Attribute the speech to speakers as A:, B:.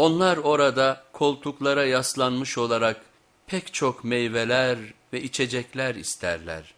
A: Onlar orada koltuklara yaslanmış olarak pek çok meyveler ve içecekler isterler.